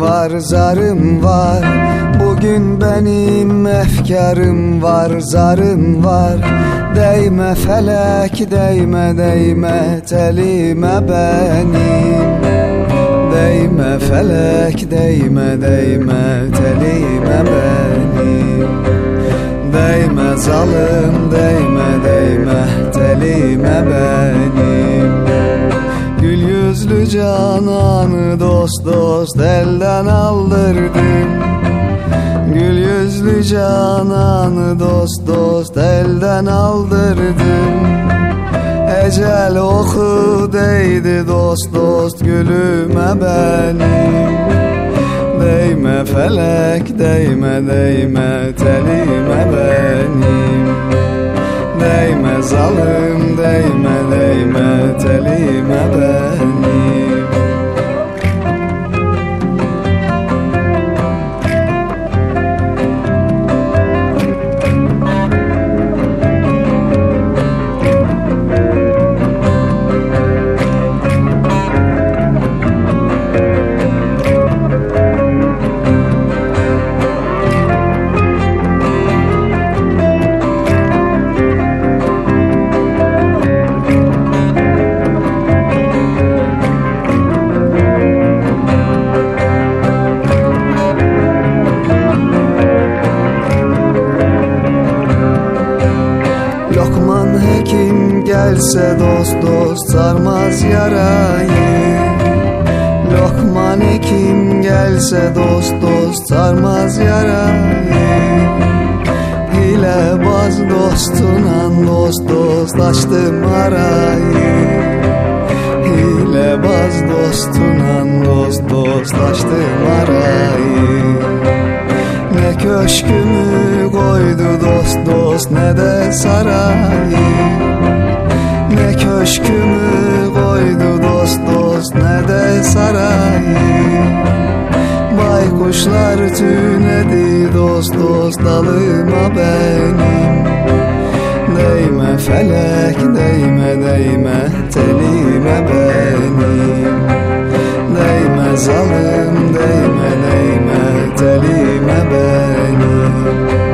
var zarım var. Bugün benim efkarım var zarım var. Değme felek değme değme telime benim. Değme felek değme değme telime benim. Değme zalim değme değme telime benim cananı dost dost elden aldırdım Gül yüzlü cananı dost dost elden aldırdım Ecel oku değdi dost dost gülüme benim Değme felek değme değme telime benim Lokman hekim gelse dost dost sarmaz yarayı. Lokman hekim gelse dost dost sarmaz yarayı. Hile baz dostunan dost dost açtım arayı. Hile baz dostunan dost dost açtım arayı. Ne köşkümü koydu dost dost ne de sarayı Ne köşkümü koydu dost dost ne de sarayı Baykuşlar tünedi dost dost dalıma benim Değme felek değme değme telime benim Değme zalim değme değme telime benim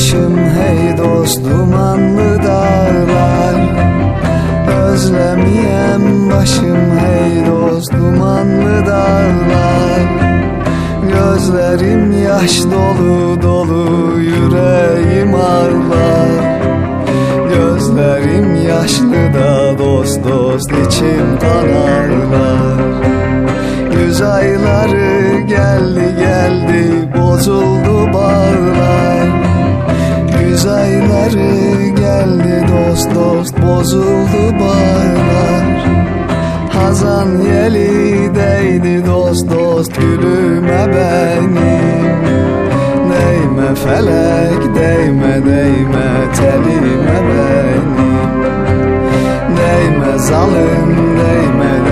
başım hey dost dumanlı dağlar? Özlemiyem başım hey dost dumanlı dağlar? Gözlerim yaş dolu dolu yüreğim ağlar. Gözlerim yaşlı da dost dost içim kan ağlar Güz ayları bozuldu bağlar. Hazan yeli değdi dost dost gülüme benim Değme felek değme değme telime benim Değme zalim değme, değme